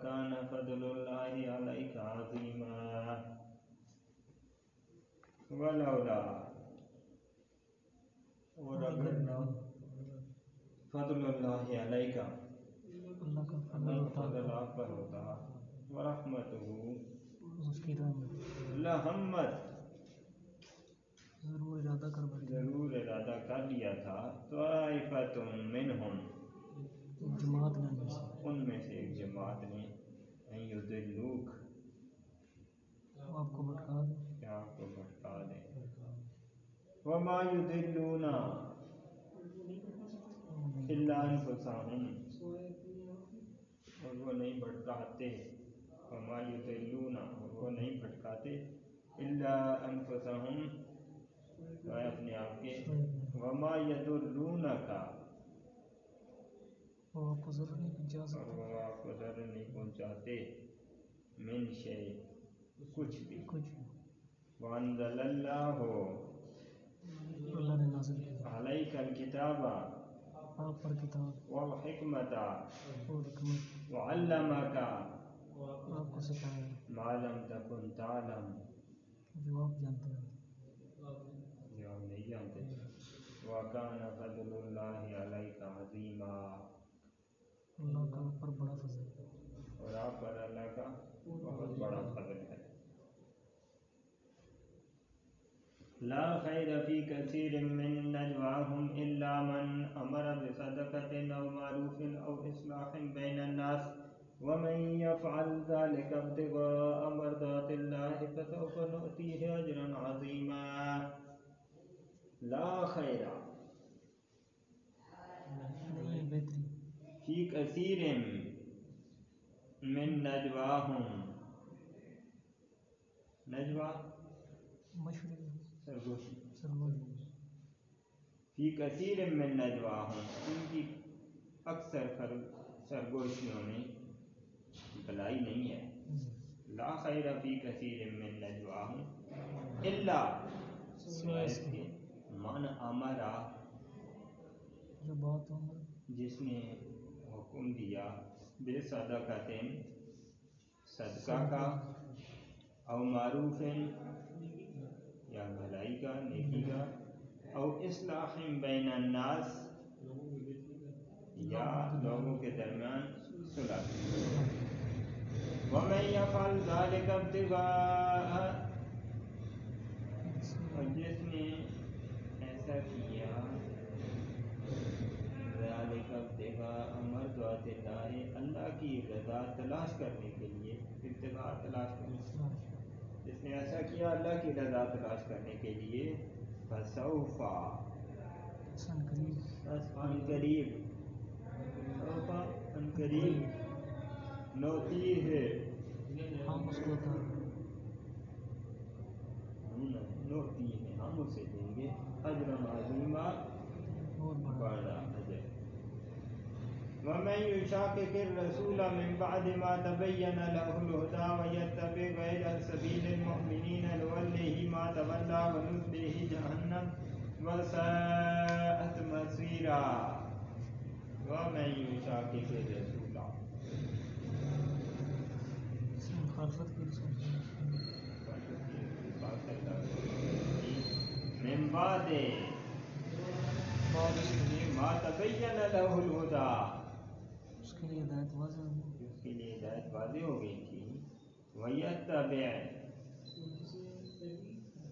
وكان فضل الله عليك عظيما. ولولا ورغم فضل اللہ علیہ اللہ کا فضل آپ پر ہوتا رحمت لہمت ضرور ارادہ کر ضرور ارادہ کر لیا تھا. طائفۃ منہم ایک جماعت نے میں سے ان میں ان یضلوک وہ آپ کو بھٹکا کہ آپ کو بھٹکا دیں؟ وما یضلون الا انفسهم اور وہ نہیں بھٹکاتے وما یضلون اور وہ نہیں بھٹکاتے الا انفسهم سوائے اپنے آپ کے۔ وما یضلونک وہ آپ کو ضرور نہیں اور آپ کو پہنچاتے۔ من شے کچھ بھی۔ کچھ وانزل اللہ۔ اللہ نے نازل کیا۔ علیک الکتاب آپ پر کتاب۔ والحکمت اور حکمت۔ وعلمک آپ کو سکھایا۔ ما لم تکن تعلم۔ جو آپ جانتے ہیں۔ جو ہم نہیں جانتے۔ وکان فضل اللہ علیک عظیما اللہ کا آپ پر بڑا فضل ہے۔ اور آپ پر اللہ کا بہت بڑا فضل ہے۔ لا خير في كثير من نجواهم إلا من أمر بصدقة أو معروف أو إصلاح بين الناس۔ ومن يفعل ذلك ابتغاء مرضات الله فسوف نؤتيه أجرا عظيما لا خير نہیں بہتری في كثير من سرگوشی سرگوشی فی کثیر من نجواہم ان کی اکثر سرگوشیوں میں بلائی نہیں ہے. لا خیر فی کثیر من نجواہم الا من امرا جو بات جس نے حکم دیا۔ بے صدقہ صدقہ کا او معروف یا بھلائی کا، نیکی کا۔ او اصلاح بین الناس یا لوگوں کے درمیان صلح۔ ومن يفعل ذلك ابتغاء اور جس نے ایسا کیا ذلك ابتغاء مرضات اللہ اللہ کی رضا تلاش کرنے کے لیے ابتغاء تلاش کرنے جس نے ایسا کیا اللہ کی رضا تلاش کرنے کے لیے؟ بس ان قریب۔ ان قریب۔ نوتی ہے۔ ہم اس کو نوتی ہے ہم اسے دیں گے۔ اجر عظیمہ بڑا ومن يشاقق الرسول من بعد ما تبين له الهدى ويتبع غير سبيل المؤمنين نوله ما تولى ونصله جهنم وساءت مصيرا. ومن يشاقق الرسول. من بعد ما تبين له الهدى. کے لیے ہدایت واضح ہوئی اس کے لیے ہدایت واضح ہو گئی تھی۔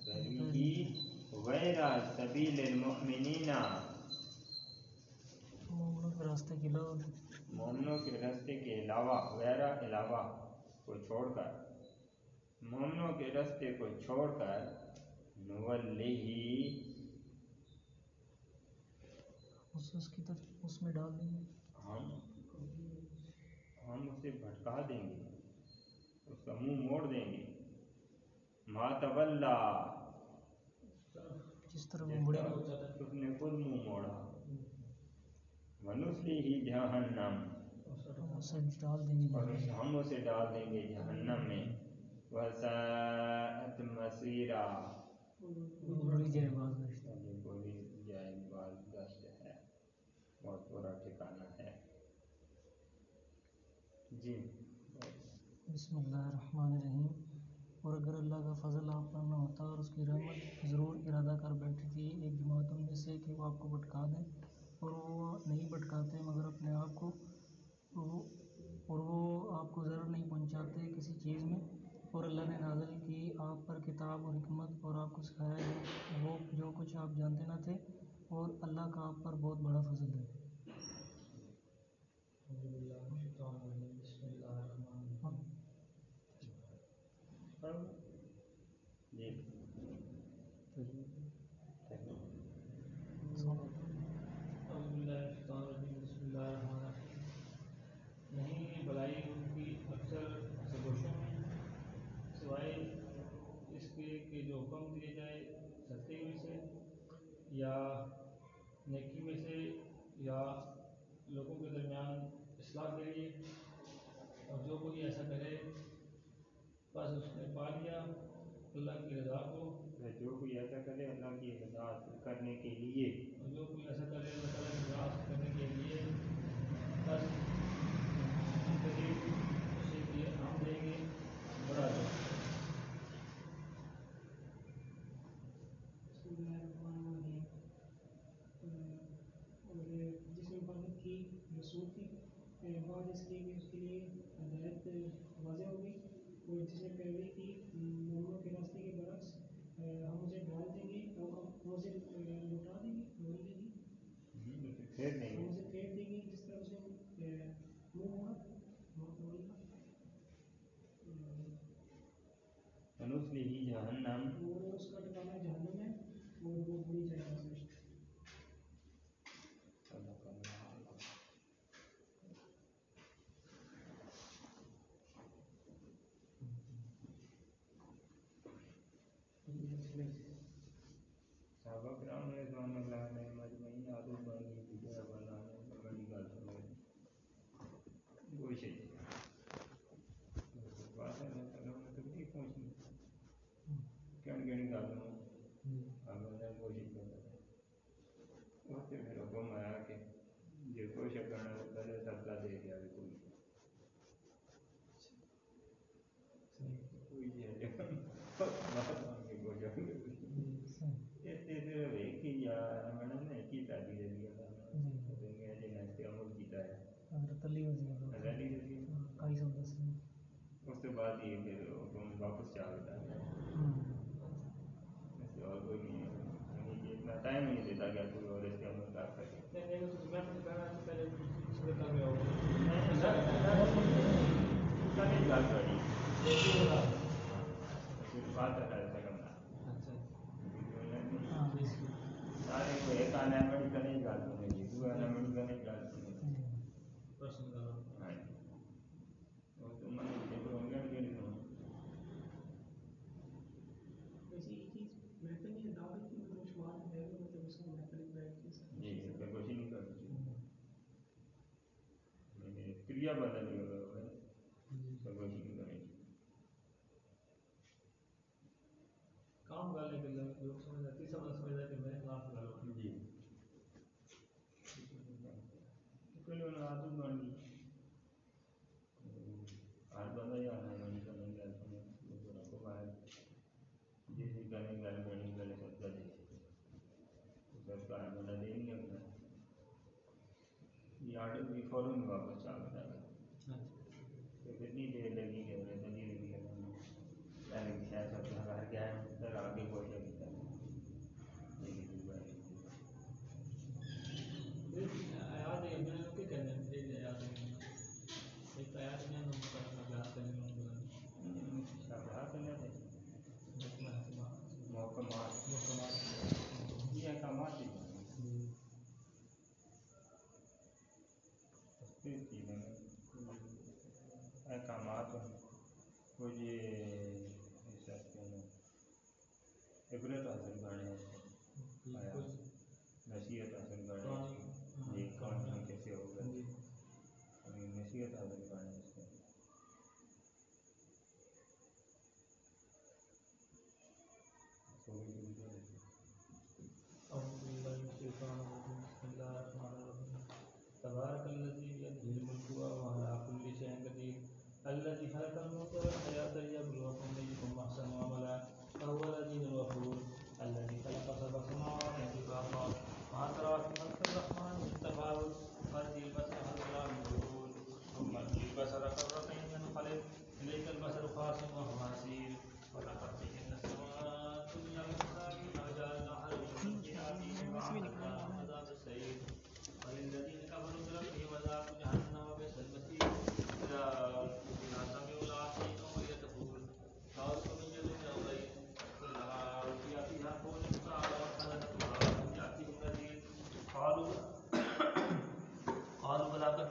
پیروی غیر سبیل المؤمنین مومنوں کے راستے کی لو مومنوں کے راستے کے علاوہ غیر علاوہ کو چھوڑ کر۔ مومنوں کے راستے کو چھوڑ کر۔ نولیہی اس اس کی طرف اس میں ڈال دیں گے۔ ہم ہم اسے بھٹکا دیں گے اس کا منہ موڑ دیں گے۔ ما تولا۔ جس طرح اس نے خود منہ موڑا۔ ونسلی ہی جہنم۔ ہم اسے ڈال دیں گے۔ اور ہم اسے ڈال دیں گے جہنم میں۔ وساعت مسیرہ بڑی جائے باز گشت یہ بولی جائے بال گشت ہے بہت برا ٹھکانا ہے جی بسم اللہ الرحمن الرحیم۔ اور اگر اللہ کا فضل آپ پر نہ ہوتا اور اس کی رحمت ضرور ارادہ کر بیٹھی تھی، ایک جماعت ان میں سے کہ وہ آپ کو بھٹکا دیں اور وہ نہیں بھٹکاتے مگر اپنے آپ کو وہ اور وہ آپ کو ضرر نہیں پہنچاتے کسی چیز میں۔ اور اللہ نے نازل کی آپ پر کتاب اور حکمت اور آپ کو سکھایا جو وہ جو کچھ آپ جانتے نہ تھے۔ اور اللہ کا آپ پر بہت بڑا فضل ہے۔ جی نہیں بلائی ان کی اکثر سگوشوں میں سوائے اس کے کہ جو حکم دیے جائے سستے میں سے یا نیکی میں سے یا لوگوں کے درمیان اصلاح کے لیے اور جو کوئی ایسا کرے بس اس نے پا لیا۔ اللہ کی رضا کو۔ جو کوئی ایسا کرے اللہ کی رضا حاصل کرنے کے لیے۔ جو کوئی ایسا کرے اللہ تعالیٰ کی رضا حاصل کرنے کے لیے۔ بس قریب اسے یہ ہم دیں گے۔ بڑا جو۔ بسم اللہ الرحمن الرحیم۔ اور جس میں عبادت کی رسول کی بعد اس لیے کہ اس کے لیے ہدایت واضح ہوگی اور جس نے پیروی کی مومنوں کے راستے کے برعکس ہم اسے ڈال دیں گے اور ہم اسے لوٹا دیں گے موڑ دیں گے پھر نہیں۔ ہم اسے پھیر دیں گے جس طرح اسے منہ ونسلی ہی جہنم لوگ سمجھ جاتے تیسرا بندہ سمجھ جاتا کہ میرے احکامات ہیں۔ وہ یہ عبرت حاصل کرنے نصیحت حاصل کرنے ہاں۔ کیسے ہوگا جی۔ نصیحت حاصل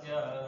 Yeah.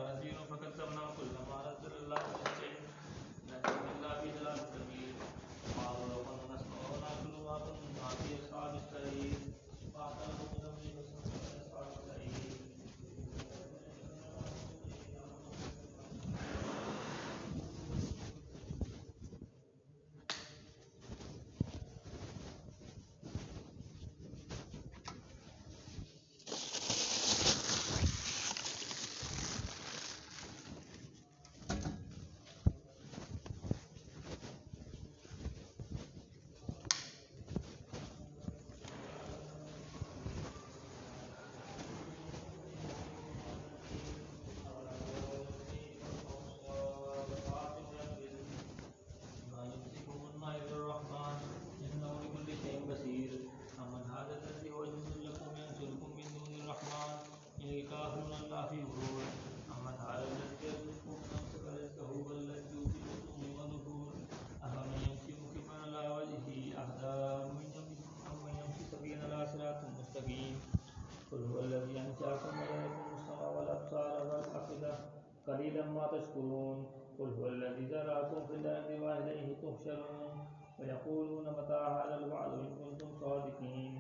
تشكرون قل هو الذي ذراكم في الأرض وإليه تحشرون. ويقولون متى هذا الوعد إن كنتم صادقين.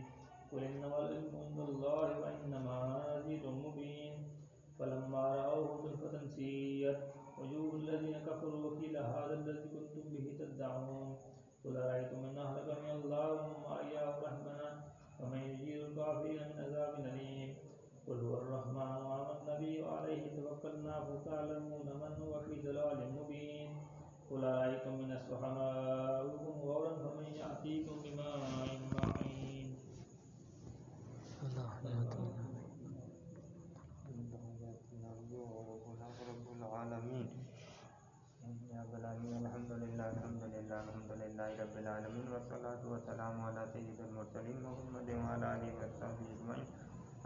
قل إنما العلم عند الله وإن سحماؤكم غورا فمن يأتيكم بماء معين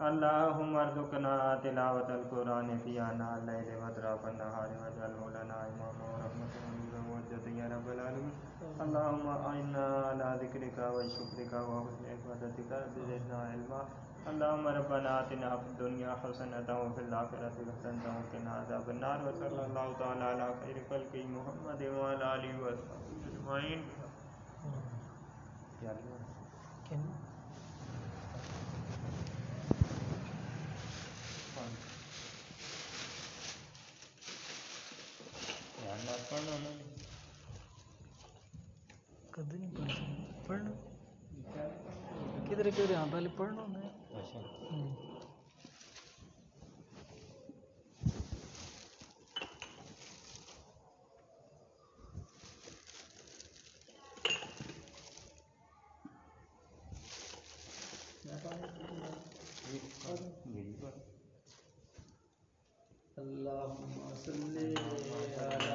الله اللہ تلاوت القرآن فی آنا اللہ عزت یا رب العالمین اللہم اعنا علی ذکرکا و شکرکا و حسن عبادتکا رب زدنا علما. اللہم ربنا آتنا فی الدنیا حسنتا و فی الاخرۃ حسنتا و قنا عذاب النار. و صلی اللہ تعالی علی خیر خلق محمد و علی آلہ و صحبہ اجمعین. Can you? پڑھنا کدی نہیں پڑھ سکتے پڑھنا کدھر کدھر ہاں پہلے پڑھنا ہوں اللهم صل على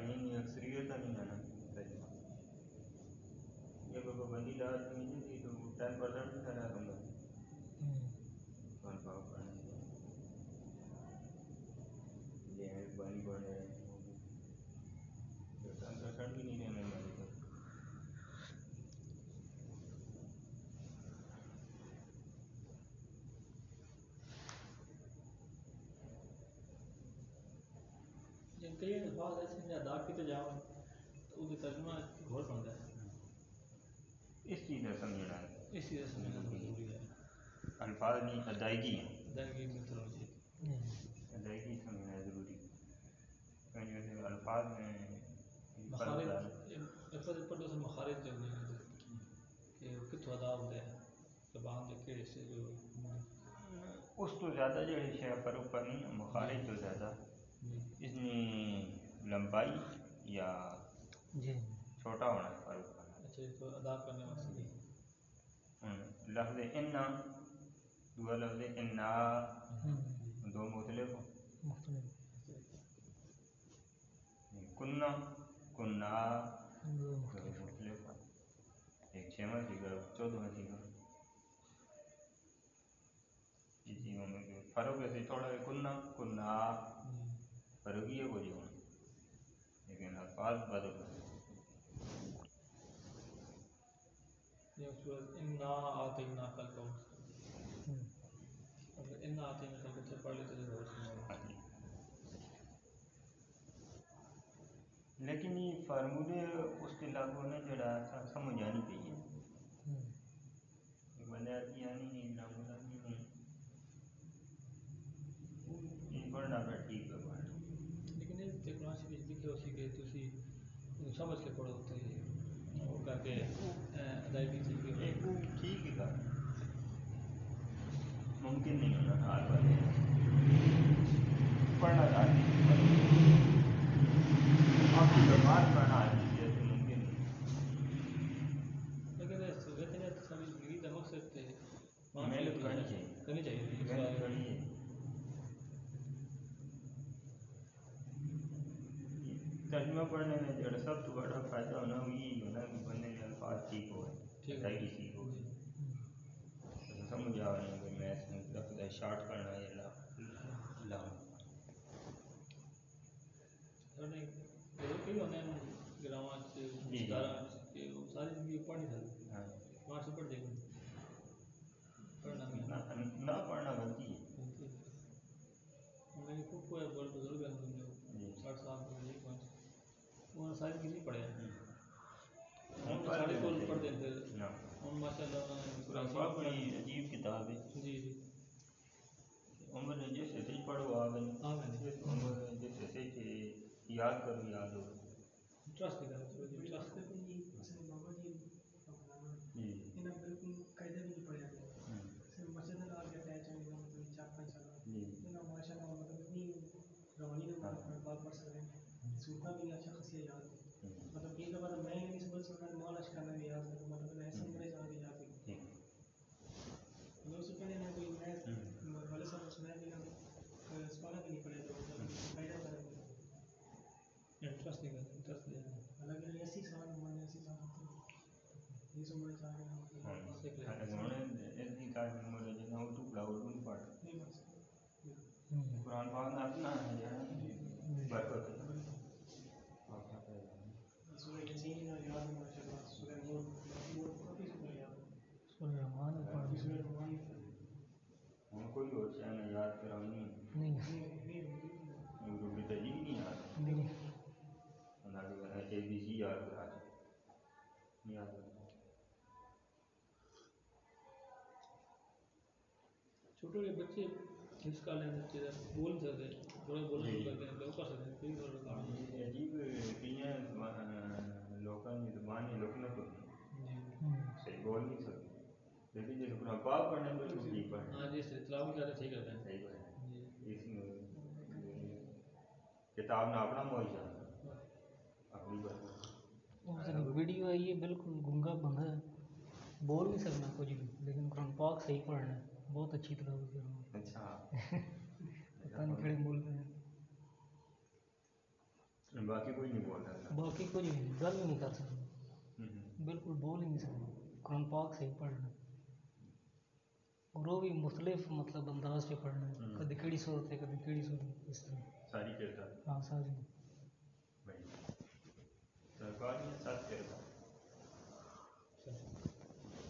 عين أكثرية من الترجمة یہ بدی لازمی ہے تو ٹین پرسینٹ کئی الفاظ ایسے ہیں آداب کی تو ان کا ترجمہ بہت ہے۔ اس چیز کا سمجھنا ہے۔ اس چیز کا سمجھنا جی۔ ضروری ہے۔ الفاظ میں ادائیگی ہے۔ ادائیگی میں ادائیگی سمجھنا ضروری ہے۔ الفاظ میں پر مخارج جو کہ کتوں ادا زبان کے کیڑے سے جو اس تو زیادہ جو ہے شہر پر اوپر نہیں مخارج تو زیادہ۔ میں لمبائی یا جی۔ چھوٹا ہونا فرق پر اچھا تو ادا کرنے واسطے لفظ انا دو لفظ انا۔ دو مختلف کننا کننا دو مختلف۔ ایک چھواں اسی میں کہ فرق ہے تھوڑا ہے کننا ہی ہے کوئی ہونا لیکن الفاظ بدل۔ لیکن یہ فارمولے اس کے لاگو نے جڑا سا سمجھ آنی۔ ایک بندہ کی آنی نہیں فارمولہ نہیں۔ پڑھنا پڑا ٹھیک ہے پڑھنا لیکن یہ تے اسی کے تسی سمجھ کے پڑھو تو وہ کر کے ادائیگی ٹھیک ہے ٹھیک ہے ممکن نہیں ہونا ہر پڑھنا چاہتے آپ کی زبان پڑھنا آتی ہے تو ممکن نہیں لیکن اس لیکن اس ساری زندگی کا مقصد تے محنت کرنی چاہیے کرنی چاہیے محنت کرنی ہے ترجمہ پڑھنے میں جو سب تو بڑا فائدہ ہونا وہ یہی ہونا کہ بندے الفاظ ٹھیک ہو ٹھیک ہے۔ ادائیگی ٹھیک ہو سمجھ آ رہا ہے کہ میں شارٹ کرنا ہے یا لا سارے لوگ کئی ہونے ہیں گراواں جی۔ چ داراں چ کہ وہ ساری زندگی پڑھ نہیں سکتے ہاں۔ وہاں سے پڑھ دیں گے پڑھنا بھی نہ نہ پڑھنا غلطی ہے میرے کو کوئی بڑے بزرگ ہیں جو جی۔ ساٹھ سال کے نہیں پہنچ انہوں نے ساری زندگی نہیں پڑھے ہم ہم پڑھ سارے لیتے کول ہیں۔ پڑھتے تھے نہ ہم ماشاء اللہ انہوں نے قرآن پاک بڑی عجیب کتاب ہے جی جی عمر نے جس سے پڑھو آ گئی آ گئے عمر نے جس سے کہ یاد کرو یاد ہو ٹرسٹ کرا ٹرسٹ بالکل جی اصل بابا جی فلانا جی انہیں بالکل قاعدے بھی نہیں پڑھا گیا ہوں۔ صرف مسجد نال کے اٹیچ ہے انہوں نے چار پانچ سال جی انہیں ماشاء اللہ مطلب اتنی روانی نے مطلب بھی اچھا خاصی یاد ہے۔ ہوں۔ مطلب میں نہیں سمجھ سکتا کرنا بھی یاد ہے مطلب ایسے بڑے جان بھی یاد ہے ٹھیک میں اس سے پہلے نہ کوئی میں ہوں۔ والد صاحب نے سنایا کہ نہ سپارہ بھی نہیں پڑھا تو مطلب قاعدہ کرا گیا ٹرسٹ نہیں کرتے ٹرسٹ نہیں کرتے حالانکہ اسی سال عمر نے اسی سال یہ سو بڑے چاہ ہاں۔ رہے ہاں، انہوں نے ایسی کار عمر ہے جنہوں نے اردو پڑھا اردو نہیں پڑھا نہیں پڑھ سکتے ہم۔ قرآن پاک نے اپنا ہے جو ہے برکت ہے آپ کا پیغام۔ سورہ یاسین یاد ہے ماشاء اللہ سورہ نور نور کافی سورہ یاد ہے سورہ رحمان بھی پڑھ کافی لیتے سورہ ہیں۔ ہم ہاں، کوئی اور چاہنا یاد کرانی نہیں اردو کی تجیب نہیں یاد نہیں اللہ کے بنا اے بی سی یاد کرا دیں نہیں یاد کرتا چھوٹے چھوٹے بچے لیں بچے بول سکتے بولنا شروع کرتے ہیں کر سکتے ہیں نہیں یہ عجیب کئیاں لوگوں کی زبان ہم۔ صحیح بول نہیں سکتے۔ لیکن جیسے قرآن پاک پڑھنے میں بالکل ٹھیک پڑھنا ہاں جی صحیح کرتے ہیں۔ صحیح پڑھنا جی۔ اس میں کتاب نے اپنا اپنی ذرا ویڈیو ہے یہ بالکل گنگا بندہ ہے۔ بول نہیں سکنا کچھ بھی لیکن قرآن پاک صحیح پڑھنا ہے۔ بہت اچھی کر رہا ہوں۔ اچھا۔ پتہ نہیں کھڑے بول رہے ہیں۔ باقی کوئی نہیں بول رہا باقی نہیں گل نہیں کر ہوں۔ بالکل بول ہی نہیں سکتے قرآن پاک صحیح پڑھنا ہے اور وہ بھی مختلف مطلب انداز سے پڑھنا ہے۔ کدی کیڑی صورت ہے کدی کیڑی صورت اس طرح۔ ساری کرتا ہاں ساری۔ سرکار نے ساتھ کرتا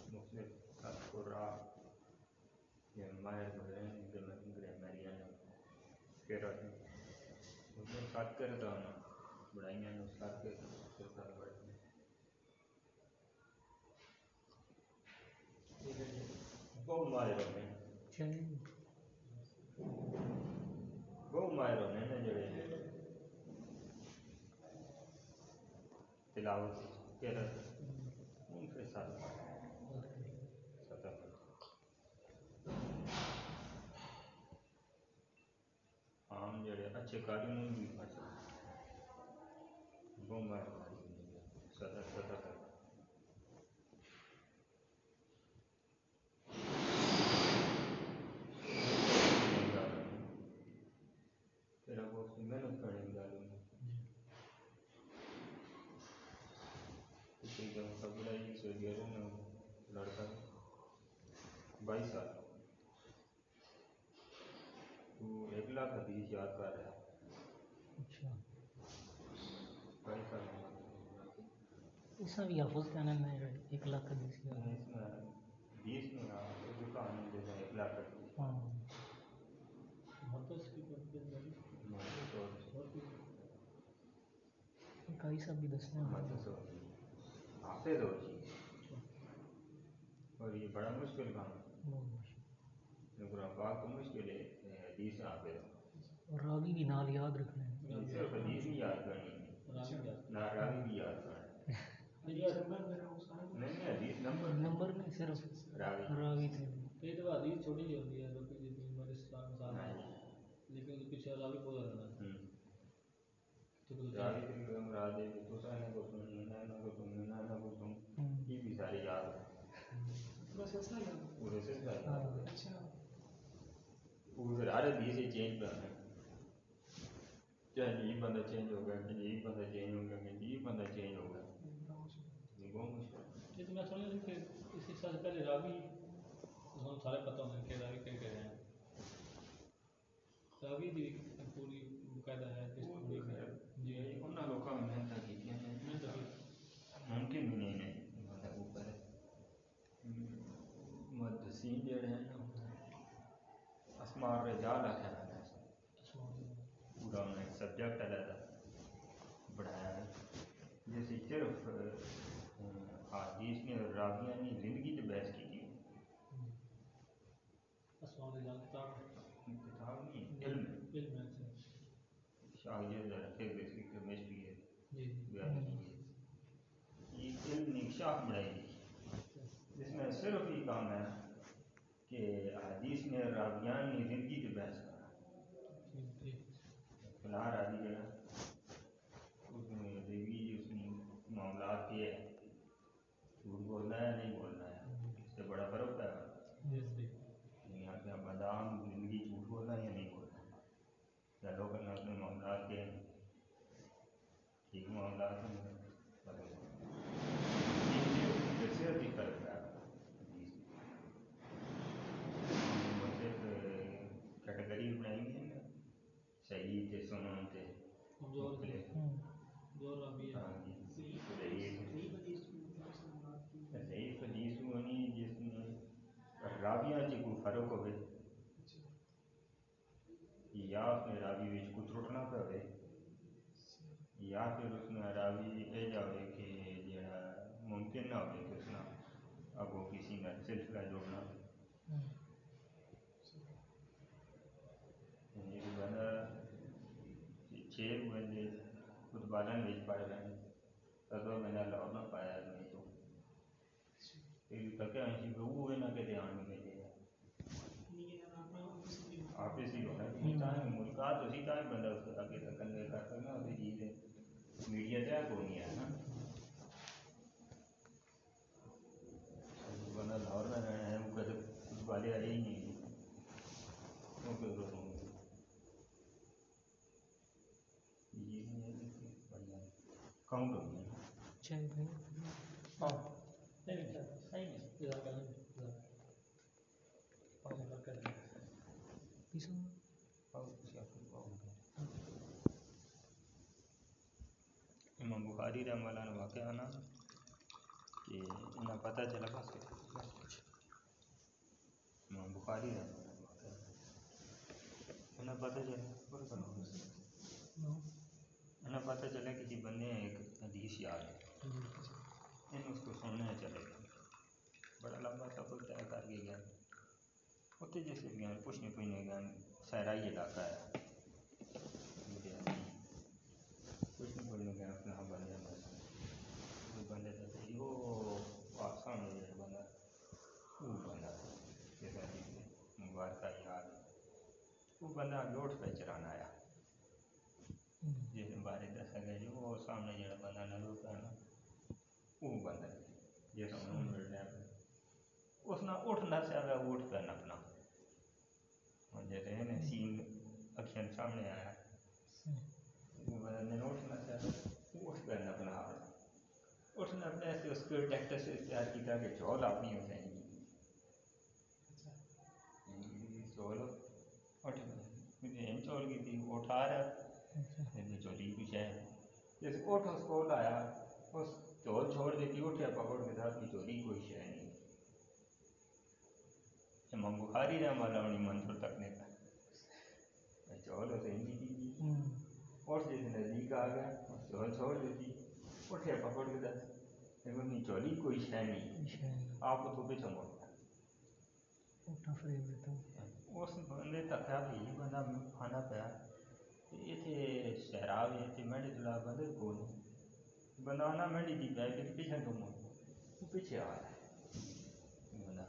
مختلف ساتھ کو راہ یہ ماہر گزرے گرامریاں کہہ رہا تھا ساتھ کرتا ہونا بڑھائیاں نے ساتھ کرتا کرتا بڑھائیاں ٹھیک ہے بہت ماہر ہوتے ہیں اچھا جی بہت ماہر ہونے نے جڑے تلاوت ان کے ساتھ سطح پر عام جڑے اچھے قاری نے بھی پڑھ سکتے بہت ماہر قاری ہونے سطح سطح پر تیرا بہت محنت کرنے کی گل ہے کسی کا خبر ہے سعودی عرب میں لڑکا بائیس سال تو ایک لاکھ حدیث یاد کر رہا ہے اچھا بائیس سال میں بھی ہاں ہی کئی سب بھی جی ہو نہیں نہیں حدیث نمبر نمبر نہیں صرف راوی راوی تھے یہ تو حدیث چھوٹی ہی ہوتی ہے روکی جتنی ہمارے اسلام مثال ہے لیکن اس کے پیچھے راوی بہت زیادہ ہے ہوں تو کوئی راوی سے بھی ہم راجے کہ تو سانے کو سن نانا کو سن نانا کو سن ہوں۔ یہ بھی سارے یاد ہیں پورا سلسلہ یاد ہے پورے سے سارے۔ یاد ہیں اچھا وہ پھر ہر حدیث سے چینج کرنا ہے چاہے یہ بندہ چینج ہو گیا کہ یہ بندہ چینج ہو گیا کہ یہ بندہ چینج ہو گیا یہ ہے۔ تو میں سمجھ کہ اس حصہ سے پہلے راوی ہم سارے پتہ ہونے کہ راوی کہہ رہے ہیں۔ راوی بھی پوری باقاعدہ ہے جس پوری خیر جی۔ یہ انہوں لوگوں نے محنت کی تو ممکن بھی نہیں ہے۔ بندہ اوپر ہے۔ مدسین جڑے ہیں نا اسماء رجال آخیا جاتا ہے پورا انہیں ایک سبجیکٹ علیحدہ بڑھایا ہے۔ جیسے صرف حدیث نے زندگی سے بحث کی تھی۔ اسمان اللہ کتاب کتاب نہیں علم۔ ہے علم ہے اچھا شاگرد کیمسٹری ہے۔ جی۔ یہ علم نے شاخ جس میں صرف یہ کام ہے کہ حدیث نے راویان نے زندگی بحث کرا فلاں راوی اس میں زندگی اس نے معاملات کے ہے جھوٹ بولنا ہے نہیں بولنا ہے اس سے بڑا فرق ہے جی جی یعنی آپ کا بادام زندگی جھوٹ بولنا ہے یا نہیں بولنا یا لوگ اپنے اپنے معاملات کے ہیں ٹھیک معاملات ہیں بدل یہ صرف ہی فرق ہے حدیث میں۔ وہ صرف کیٹیگری بنائی ہے نا صحیح تے سنن تے جو مختلف ہوں۔ جو راوی ہے ہاں جی صحیح صحیح حدیث کی مطلب سے بات کی ضعیف حدیث وہ نہیں جس میں راویاں چ کوئی فرق ہوئے اچھا یا اس میں راوی وچ کوئی ترٹنا پے یا پھر اس میں راوی یہ جاوے کہ جڑا ممکن نہ ہوئے کہ اس نے اگوں کسی نہ سلسلہ جوڑنا ہوں۔ یعنی کہ بندہ چھ بندے خود بالن وچ پڑھ رہے ہیں تدو میں نے لاؤ نہ پایا نہیں تو۔ پھر تک ہنسی آپ آپ ہونا کہ تاں ملکات، اسی تاں بندہ اس کے آگے تک کنوے کر سکنا اسی چیز ہے۔ میڈیا تے کو نہیں ہے نا۔ بندہ لاہور میں رہنا ہے۔ وہ کچھ والے آئے ہی نہیں وہ کہ وہ سن یہ نہیں ہے کہ بڑھیا کاؤنٹ ہو گیا اچھا جی بھائی ہاں نہیں نہیں صحیح ہے جزاک اللہ جزاک اللہ برکت ہے پیسوں اور کسی آپ کو کاؤنٹ امام بخاری رحمہ اللہ نے واقعہ نا کہ انہیں پتہ چلا بس امام بخاری رحمہ اللہ نے واقعہ انہیں پتہ چلا اور کرو نو انہیں پتہ چلا کسی جی بندے ایک حدیث یاد ہے۔ ان اس کو سننے چلے گئے بڑا لمبا سفر طے کر کے گیا۔ اتنے جیسے گیا پوچھنے پوچھنے گیا سہرائی علاقہ ہے۔ پوچھنے پوچھنے گیا اپنا بندے وہ بندے تو جی، وہ پاکستان میں جو بندہ وہ بندہ جیسا مبارکہ یاد وہ بندہ لوٹ پہ چرانا آیا جس بارے دسا وہ جڑا بندہ نہ لوٹ پہ نا وہ بندہ جیسا انہوں نے اس نے اٹھ نہ سیا اٹھ پہ نپنا۔ جیسے ہے نا سین اکھیاں سامنے آیا۔ وہ بندہ نے اٹھ نہ سیا اٹھ پہ نپنا۔ اٹھ نہ اپنے سے اس کو سے تیار کیا کہ چول اپنی ہو جائیں گی۔ چول اٹھ مجھے چول کی تھی اٹھا رہا چولی ہے جیسے اٹھ اس کو لایا اس چول چھوڑ دیتی اٹھیا پکڑ کے ساتھ کی چولی کوئی شے نہیں۔ امام بخاری رحمہ اللہ اپنی منظور تک نے کہا چول اسے ہندی کی اٹھ جیسے نزدیک آ گیا چول چھوڑ دیتی اٹھیا پکڑ کے ساتھ لیکن چولی کوئی شے نہیں۔ آپ تو پیچھے مڑ اس بندے تک بھی بندہ کھانا پیا۔ پیچھے مڑ پیچھے آ رہا ہے بندہ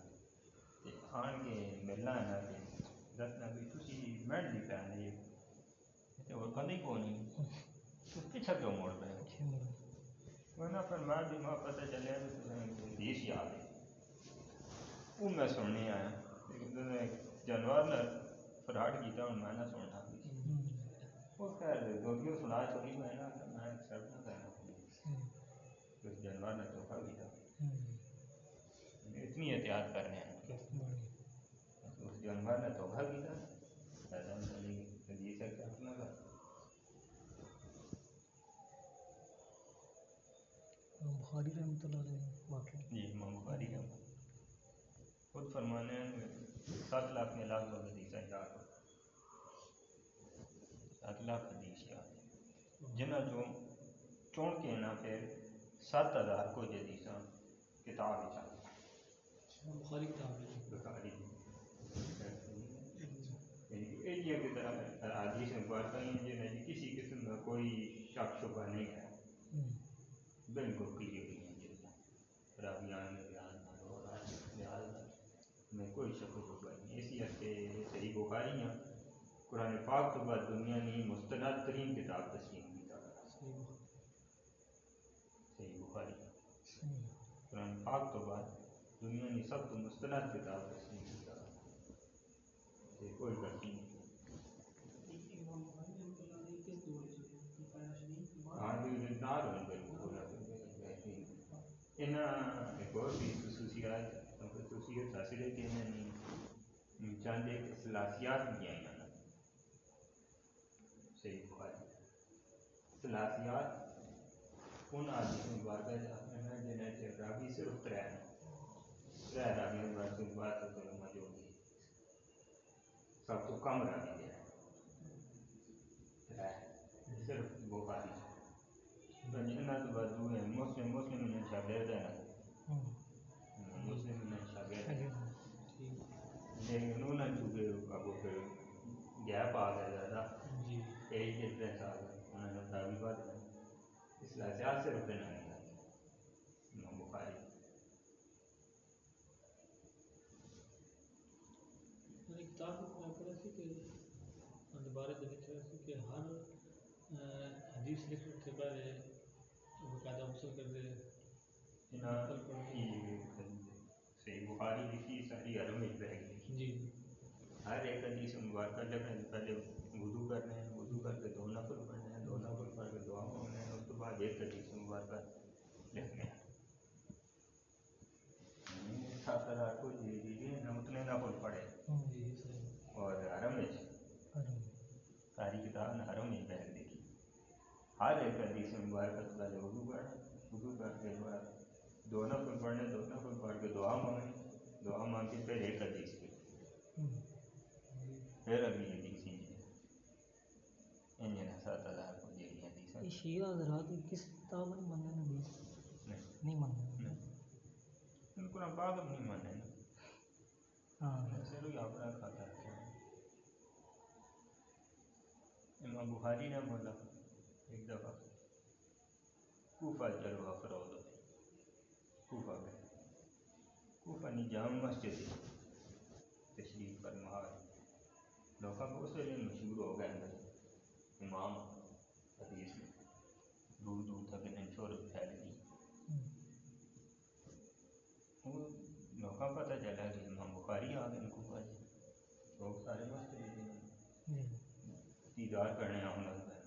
آن کے ملنا ہے نا کہ دسنا بھی تھی مہنڈ دی پہ آنے اور بندے کو نہیں تو پیچھے کیوں ورنہ پھر میں چلے حدیث یاد ہے وہ میں لیکن جانور نے جانور نے دھوکہ کیتا اتنی احتیاط کرنے ہیں۔ اس جانور نے دھوکہ نہیں نہ کر بخاری رحمۃ اللہ علیہ جی امام بخاری رحمۃ خود فرمانے ہیں سات لاکھ میں لاکھ لوگ حدیث یاد سات لاکھ حدیث یاد جنہ جو چون کے نہ پھر سات ہزار کو حدیث کتاب ہی بخاری کتاب ہے۔ بخاری۔ کی طرح حدیث مبارکہ ہیں جنہیں کسی قسم کا کوئی شک شبہ نہیں ہے۔ بالکل کلیئر ہیں جیسا راویان میں بیان میں کوئی شک و شبہ نہیں۔ صحیح بخاری ہیں قرآن پاک تو بعد دنیا نے مستند ترین کتاب تسلیم کی صحیح بخاری قرآن پاک تو بعد دنیا نے سب تو مستند کتاب تسلیم کی کوئی غلطی نہیں۔ ہاں بھی نال ہونے بالکل انہیں ایک اور بھی خصوصیت حاصل ہے کہ چند ایک بھی آئی صحیح بخاری۔ سلاسیات ان آدمی مبارکہ جاتے ہیں جنہیں راوی صرف ترے ہیں۔ ترے راوی مبارکہ بات تو موجود ہے سب تو کم راوی ہے۔ ترے صرف بخاری۔ تو وہ ہے مسلم مسلم نے شاگرد ہے نا۔ مسلم نے شاگرد لیکن انہوں نے چونکہ ابو پھر گیپ آ گیا زیادہ۔ ایک ڈفرینس آ گیا انہوں نے راوی بات زیادہ سے روپے نہ امام بخاری۔ دوبارہ کہ ہر حدیث لکھنے پہلے باقاعدہ غسل کر دے۔ صحیح بخاری لکھی ساری عرب میں جی۔ ہر ایک حدیث مبارکہ لکھنے سے پہلے وضو کرنے ہیں وضو کر کے دو نفل پڑھنے ہیں دو نفل پڑھ کے دعا مانگنے ہیں اس کے بعد ایک حدیث مبارکہ لکھنے ہیں سات ہزار کو جی دیجیے نہ اتنے نفل پڑھے جی اور حرم میں ساری کتاب نے حرم میں بیٹھ دیکھی ہر ایک حدیث مبارکہ سے پہلے وضو کرنا وضو کر کے بعد دو نفل پڑھنے دو نفل پڑھ کے دعا مانگنی دعا مانگ کے پھر ایک حدیث کی پھر اگلی حدیث ہی ان سات ہزار کو جی حدیث یہ شیعہ حضرات کس کتاب نہیں ماننے نے حدیث نہیں۔ ان کو نہیں ہاں۔ امام بخاری نے بولا ایک دفعہ کوفہ افراد کوفہ میں کوفہ مسجد تشریف فرما لوگوں کو اس ویلے مشہور ہو گئے امام حدیث میں دور دور تک انہیں شہرت پھیل گئی وہ کو پتہ چلا کہ امام بخاری آ گئے کوفہ سارے دیدار کرنے آؤں لگ پہ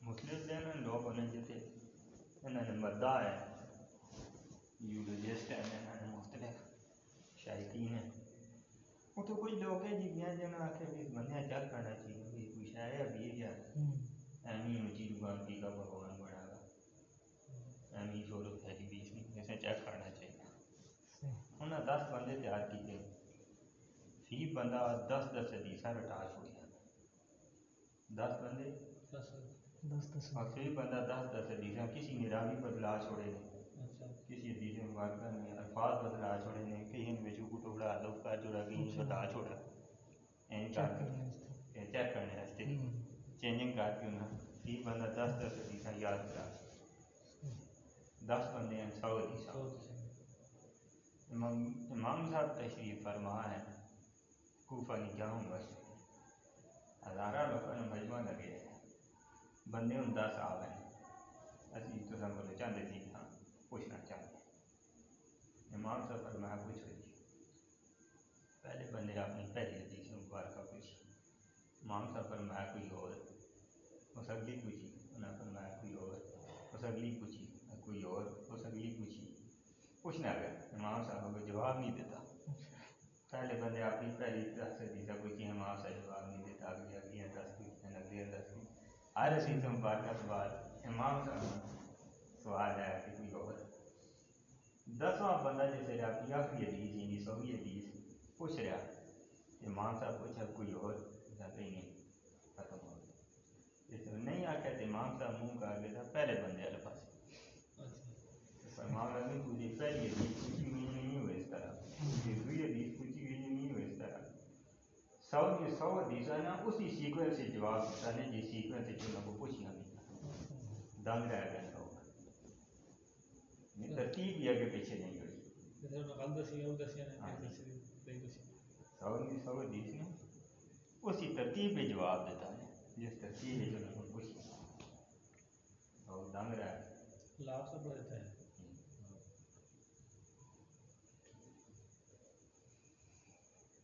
مسلم لوگ انہیں انہوں نے مدعا ہے یولوجسٹ ہیں انہوں نے مختلف شائقین ہیں۔ وہ تو کچھ لوگ ہیں جی جنہوں آکے بھی بندے چیک کرنا چاہیے بھی شاید ابھی کیا؟ ایمی اونچی دکان کی کا ایمی شہرت پھیلی بھی اس میں اسے چیک کرنا چاہیے انہوں نے دس بندے تیار کیتے فی بندہ دس دس حدیثہ رٹا چھوڑیا دس بندے دس دس اور فی بندہ دس دس حدیثہ کسی نے راوی بدلا چھوڑے نے اچھا کسی حدیث مبارکہ نے الفاظ بدلا چھوڑے نے کہیں میں جو ٹکڑا لوگ کا جوڑا کہیں چھوٹا چھوڑا این کے چیک کرنے واسطے چینجنگ کر کے انہوں فی بندہ دس دس حدیثہ یاد کرا دس بندے ہیں سو حدیثہ امام امام صاحب تشریف فرما ہے کوفہ نہیں جاؤں بس ہزارہ لوگوں نے مجمع لگے بندے ہوں دس آ گئے اسی تو سب بولے چاہتے تھے۔ ہاں پوچھنا چاہتے ہیں امام صاحب فرمایا پوچھو جی۔ پہلے بندے اپنی پہلی حدیث مبارکہ پوچھی۔ امام صاحب فرمایا کوئی اور۔ اس اگلی پوچھی۔ انہوں نے فرمایا کوئی اور۔ اس اگلی پوچھی کوئی اور اس اگلی پوچھی پوچھنا گیا امام صاحب کو جواب نہیں دیتا۔ پہلے بندے آپ اپنی پہلی دس حدیثہ پوچھی امام صاحب جواب نہیں دیتا اگلی اگلی دس پوچھتے ہیں اگلی دس پوچھتے ہر حدیث مبارکہ کے بعد امام صاحب سوال ہے کہ کوئی اور دسواں بندہ جیسے آپ آخری حدیث یعنی سوی حدیث پوچھ رہا امام صاحب پوچھا کوئی اور کہتے ہی نہیں، ختم ہو گیا۔ جس نہیں آ کہتے امام صاحب منہ کر گیا تھا، پہلے بندے والے پاس فرمان نہیں پوچھی پہلی حدیث پوچھی ہوئی نہیں ہوئے اس طرح یہ دوئی حدیث پوچھی ہوئی نہیں ہوئے اس طرح سو کی سو حدیث ہے نا اسی سیکوینس سے جواب دیتا ہے جس سیکوینس سے جو کو پوچھنا نہیں دنگ رہ گئے لوگ ترتیب بھی آگے پیچھے نہیں ہوئی سو کی سو حدیث نے اسی ترتیب میں جواب دیتا ہے جس ترتیب میں جو کو پوچھنا اور دنگ رہ گئے لاپ سب رہتا ہے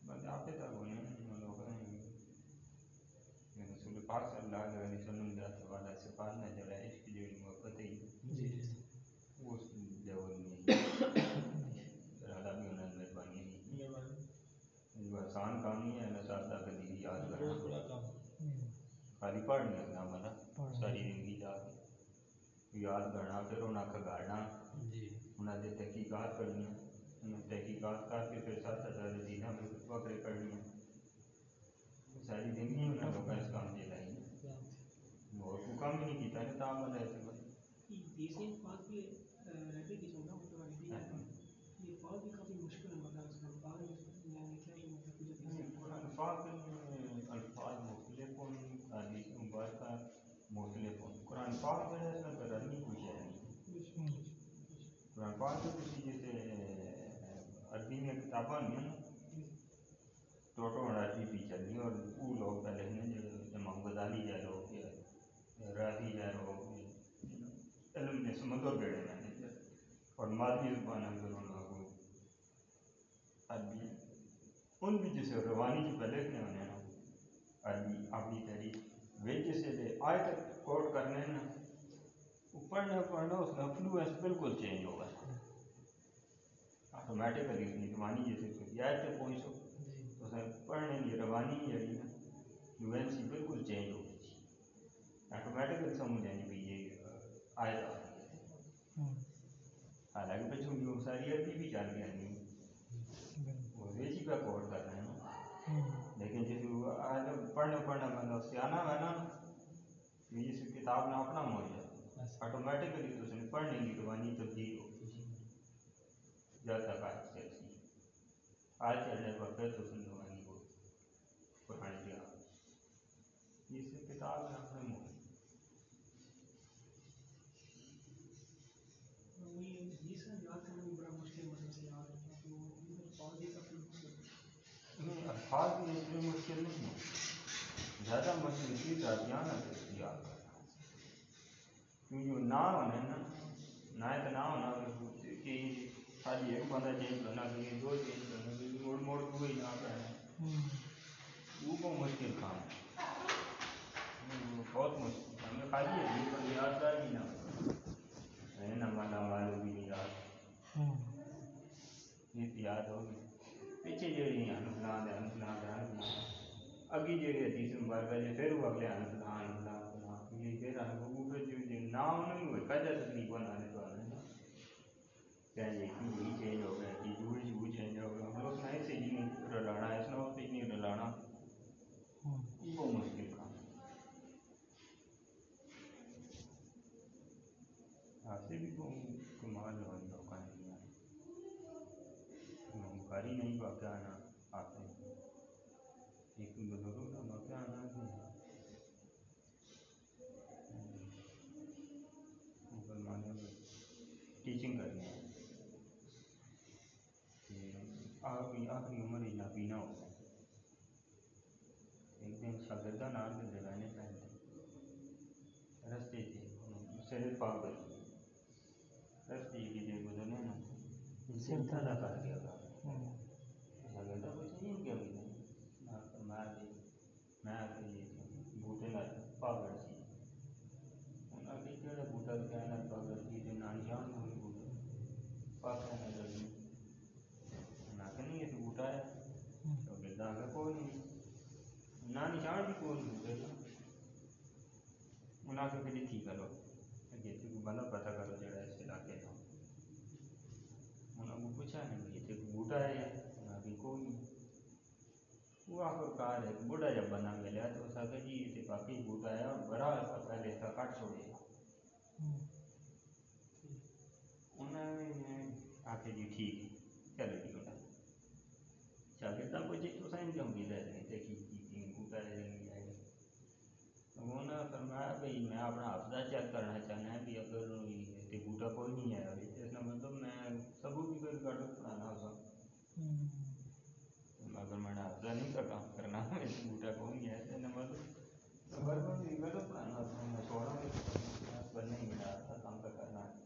بس آپ کے تک ہونے لوگ رسول پاک صلی اللہ علیہ وسلم ذات والا سے پالنا جو ہے عشق جو محبت ہے جی وہ اس جو ارادہ بھی ہونا مہربانی نہیں مہربانی جو آسان کام نہیں ہے اللہ تعالیٰ کا دین یاد کرنا بڑا کام خالی پڑھ نہیں لگنا ساری زندگی جا کے یاد کرنا پھر دے تحقیقات کرنی تحقیقات کر کے پھر ساتھ ساتھ دینا بھی وکرے کرنی ساری زندگی انہیں لوگ اس کام دے لائی اور کوئی کام ہی نہیں کیتا ہے تاں ایسے بس بھی رہتے کی سننا مطلب عربی ہے۔ یہ الفاظ بھی کافی مشکل ہے مطلب اس الفاظ میں نے کیا مطلب کچھ میں مختلف حدیث مبارکہ مختلف قرآن پاک ہے اس میں تو رنگی کوئی شے نہیں قرآن پاک کسی جیسے عربی میں کتابیں نہیں ہیں۔ ٹوٹو عربی بھی چلنی اور وہ لوگ پہلے ہیں جو امام غزالی جائے لوگ یا راضی جائے لوگ علم میں سمندر بیڑے میں اور مادری زبان اندر انہوں کو عربی، ان بھی جسے روانی جو پہلے لکھنے ہونے نا، عربی عربی تحریر وہ جسے لے آئے تک کوٹ کرنے نا، وہ پڑھنے پڑھنا اس کا فلوئنس بالکل چینج ہوگا کی روانی جیسے پہنچو تو پڑھنے کی روانی جڑی نا۔ فلوئنسی بالکل چینج ہو گئی آٹومیٹکلی سمجھ بھی یہ آئے آ رہی ہے حالانکہ بچوں کی وہ ساری عربی بھی جان گیا نہیں وہ ویچی کا کر رہے ہیں لیکن جس آج پڑھنے پڑھنے بندہ سیانا ہے نا اس کتاب نے اپنا موجود آٹومیٹکلی تو اس نے پڑھنے کی روانی تبدیل ہو۔ جب تک آج چلتی آج چلنے پر پھر تو سن لو گی وہ پرانی دیا یہ سے کتاب کا یاد کرنا بھی بڑا مشکل مطلب سے یاد رکھنا تو وہ الفاظ ہی کافی مشکل نہیں الفاظ بھی اتنے مشکل نہیں ہیں۔ زیادہ ترجیحان ہے یاد کرنا کیونکہ نہ ہونے نا نہ نہ ہونا کہ خالی ایک بندہ چینج کرنا کہ دو چینج کرنا کہ موڑ موڑ کو ہی نہ کرنا وہ بہت مشکل کام ہے بہت مشکل ہمیں خالی ہے پر یاد کر بھی نہ میں نہ مانا والو بھی نہیں یاد یہ یاد ہوگی پیچھے جڑی ہیں فلان دے فلان دے فلان اگی جڑی حدیث مبارکہ ہے پھر وہ اگلے ہیں فلان فلان فلان یہ پھر ہیں وہ پھر جو نام نہیں ہوئے کجا تقریباً آنے تو آنے نا کیا یہی چینج ہو گیا ہی چینج ہو گیا ہم لوگ سے ہی نہیں رلانا اس نے نہیں رلانا وہ مشکل کام بھی کمال لوگ نہیں واقع آنا آتے ہیں ایک کا واقع آنا بھی ہے مسلمانوں ٹیچنگ کرنی ہے کہ آخری آخری عمر ہی نہ ہو ہوتا ایک دن شاگردہ نال کے جگانے پہنتے رستے تھے سر پاک گئی رستے کی جو گزرنے نا ان سے کر گیا تھا شاگردہ کچھ نہیں کیا بھی نہیں میں آگے میں آگے یہ بوٹے نہ پاگڑ سی انہوں نے کہا بوٹا کہنا پاگڑ سی تو نان جان ہوئی بوٹا پاک کہنا لگی انہوں نے کہا نہیں یہ بوٹا ہے شاگردہ آگے کوئی نہیں نہ نشان بھی کوئی نہیں بوٹے کا انہوں نے کہا ٹھیک کرو اگے تو بندہ پتہ کرو جڑا اس علاقے کا انہوں نے پوچھا نہیں یہ تو بوٹا ہے انہوں نے کوئی نہیں وہ آخر کار ہے بوڑھا جب بنا ملیا تو اس آگے جی یہ باقی بوٹا ہے اور بڑا سا پہلے تھا کٹ چھوڑے انہوں نے آخر جی ٹھیک ہے چلو جی انہوں شاگردہ انہوں نے فرمایا بھائی میں اپنا حافظہ چیک کرنا چاہنا ہے بھی اگر یہ بوٹا کوئی نہیں ہے اس کا مطلب میں سبو بھی کوئی گاڑی پڑھانا ہوگا اگر میں نے حافظہ نہیں کرنا کرنا بوٹا کوئی نہیں ہے اس کا مطلب اگر کوئی غلط پڑھانا ہوگا میں چھوڑا پر نہیں میرا حافظہ کام کا کرنا ہے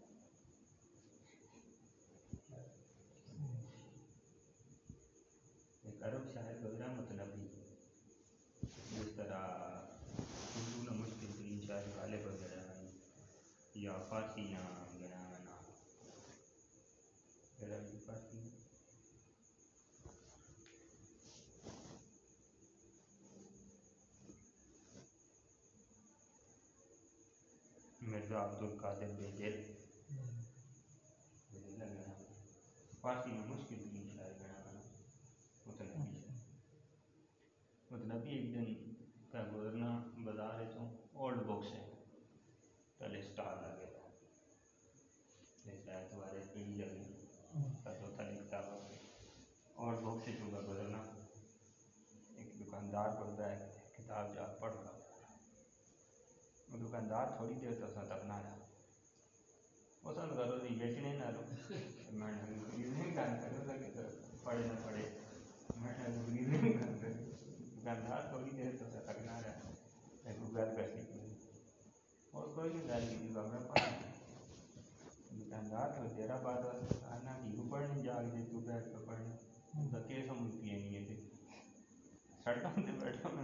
ایک عرب شاعر گزرا مطلبی جس طرح اردو نہ مشکل ترین شاعر غالب وغیرہ یا فارسی نہ گنا نا جڑا بھی فارسی مرزا عبد القادر بے دل فارسی میں مشکل ترین شاعر گنا نا مطلبی شاعر مطلبی ایک دن کا گزرنا بازار ہے تو اولڈ بکس ہے پہلے اسٹال لگے تھا شاید تمہارے پیڑھی لگی کا چوتھا لکھتا ہوا اور بکس سے چونکا گزرنا ایک دکاندار پڑھتا ہے کتاب جا پڑھ رہا وہ دکاندار تھوڑی دیر تو ساتھ اپنا سڑکوں سے بیٹھا میں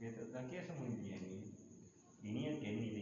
یہ تو کیا سمجھ نہیں ہے نہیں ہے کہ نہیں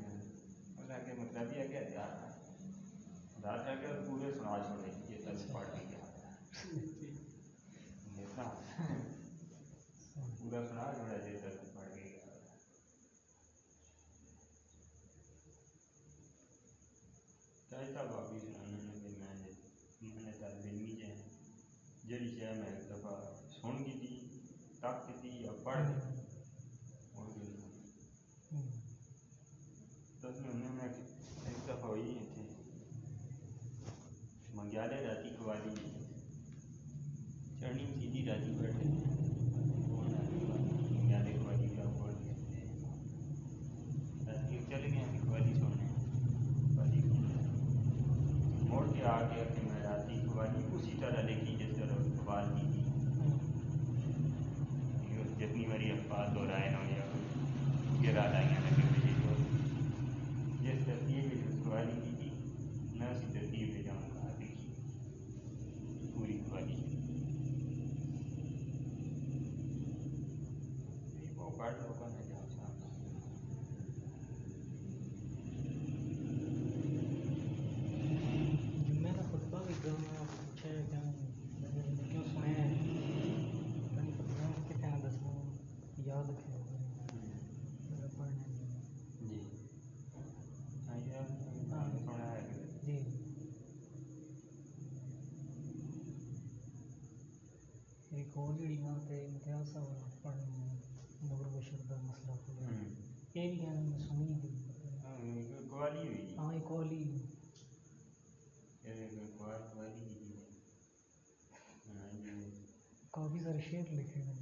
جا کے مطلب دیا گیا ہے دار جا کہ پورے سماج کو نہیں یہ دس پارٹی کے نیتا پورا سماج ہونا یہ دس پارٹی کے چاہتا بابی سنانا کہ میں نے میں نے طالب علمی جی جڑی شہ میں ایک دفعہ سن کی تھی تک کی تھی یا پڑھ کی تھی سر شیر لکھے گا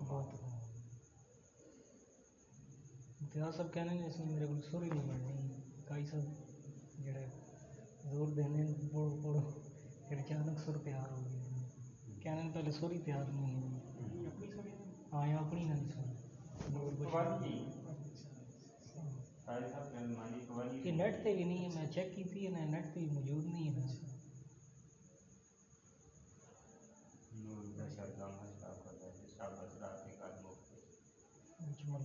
ہاں، صاحب کہنے نے اس میرے کو سوری نہیں جڑے زور دینے پڑھو پڑھو۔ پھر اچانک سر تیار ہو گئی کہنے پہلے سوری تیار نہیں ہوئی۔ ہاں اپنی نہ نہیں۔ سوری۔ یہ نیٹ پہ بھی نہیں ہے میں چیک کی تھی نا نیٹ تے موجود نہیں ہے۔ مجمل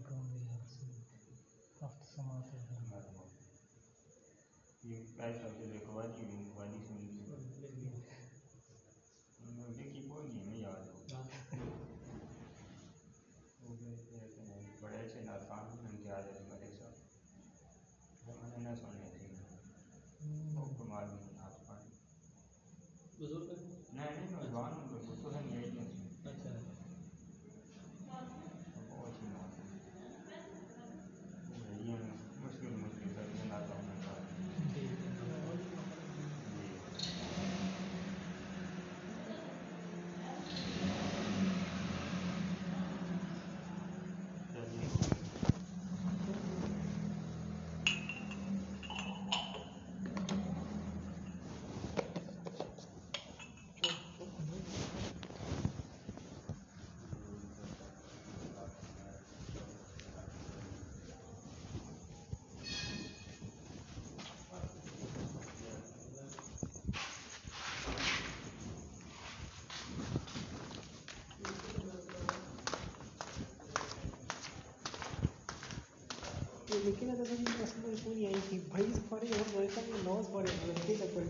لیکن ادروائز ان کا اصل ایشو یہ ہے بھائی ہمارے اور روئے کا یہ لاس بڑے غلطی کا کوئی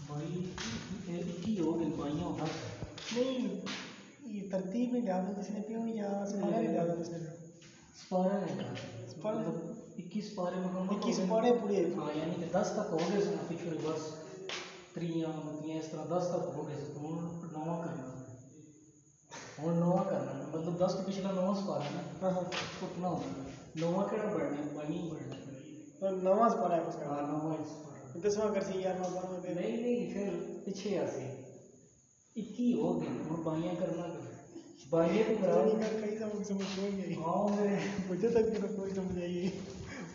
بھائی کی اور نہیں یہ ترتیب میں ڈال دو نے پیو یا سپارہ میں ڈال دو کس نے۔ مطلب سپارہ میں سپارہ اکیس پارے مکمل اکیس پارے پورے۔ ہاں یعنی کہ دس تک ہو گئے سنا پچھڑے بس۔ تریاں متیاں اس طرح دس تک ہو گئے سن۔ نوہ کرنا۔ ہوں نوہ کرنا۔ مطلب دس تک پچھلا نواں سپارہ نا اتنا ہونا نواں کیڑا پڑھنا ہے بانی پڑھنا ہے نواں پڑھا ہے پسکا ہاں نواں اس پڑھا دس ماں کرسی یار ماں پڑھنا دے نہیں نہیں پھر پچھے آسے اکی ہو گئے وہ بانیاں کرنا کرنا بانیاں کو کرنا نہیں کر کئی سمجھ سمجھ ہوئی ہے ہاں میں مجھے تک کوئی سمجھ آئی۔ ہے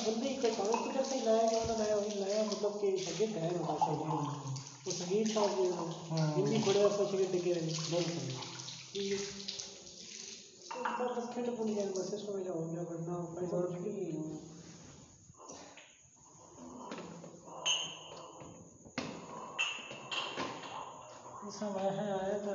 بندے ہی چیک کرو اس کی طرف سے لایا گیا نہ لایا وہی لایا مطلب کہ شکیت ہے وہ بادشاہ جی وہ سنگیت شاہ جی ہاں۔ ان کی بڑے اس کے ٹکے رہے بول سکتے ہیں ہے۔ آیا تھا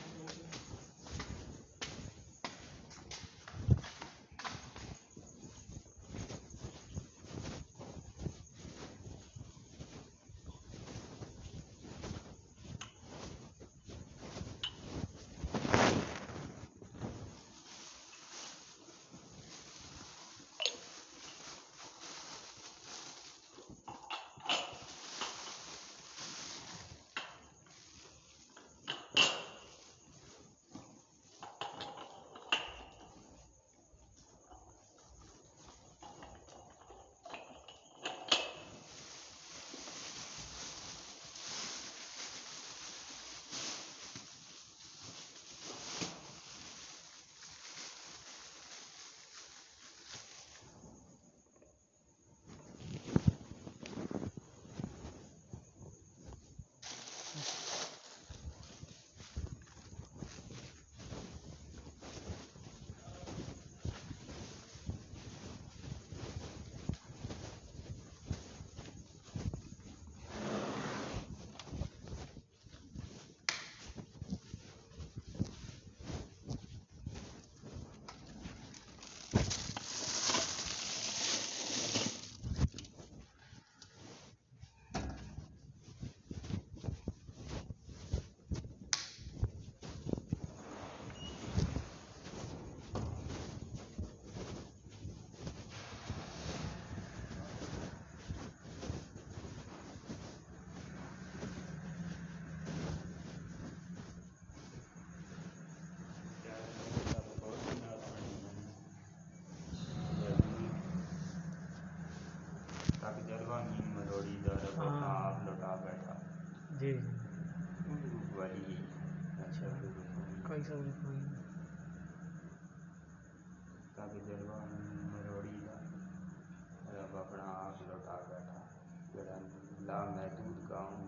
کہا میں دودھ کا ہوں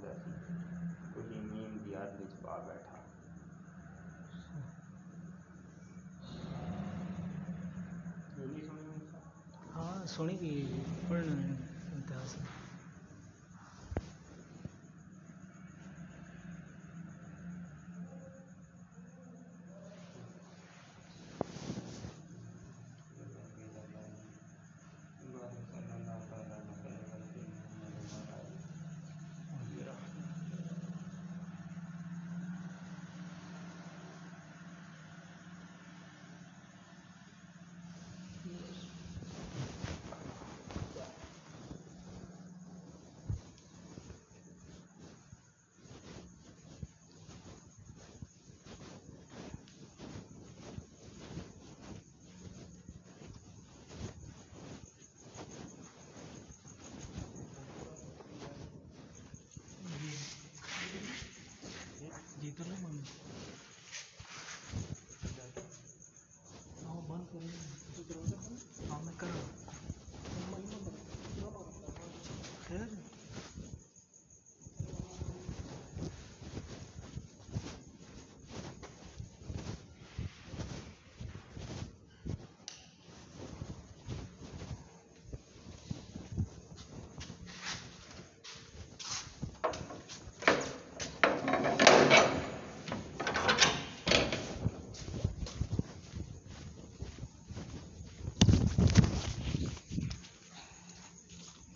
وہی نیند یاد میں چھپا بیٹھا۔ ہاں سنی تھی پڑھنا انتہا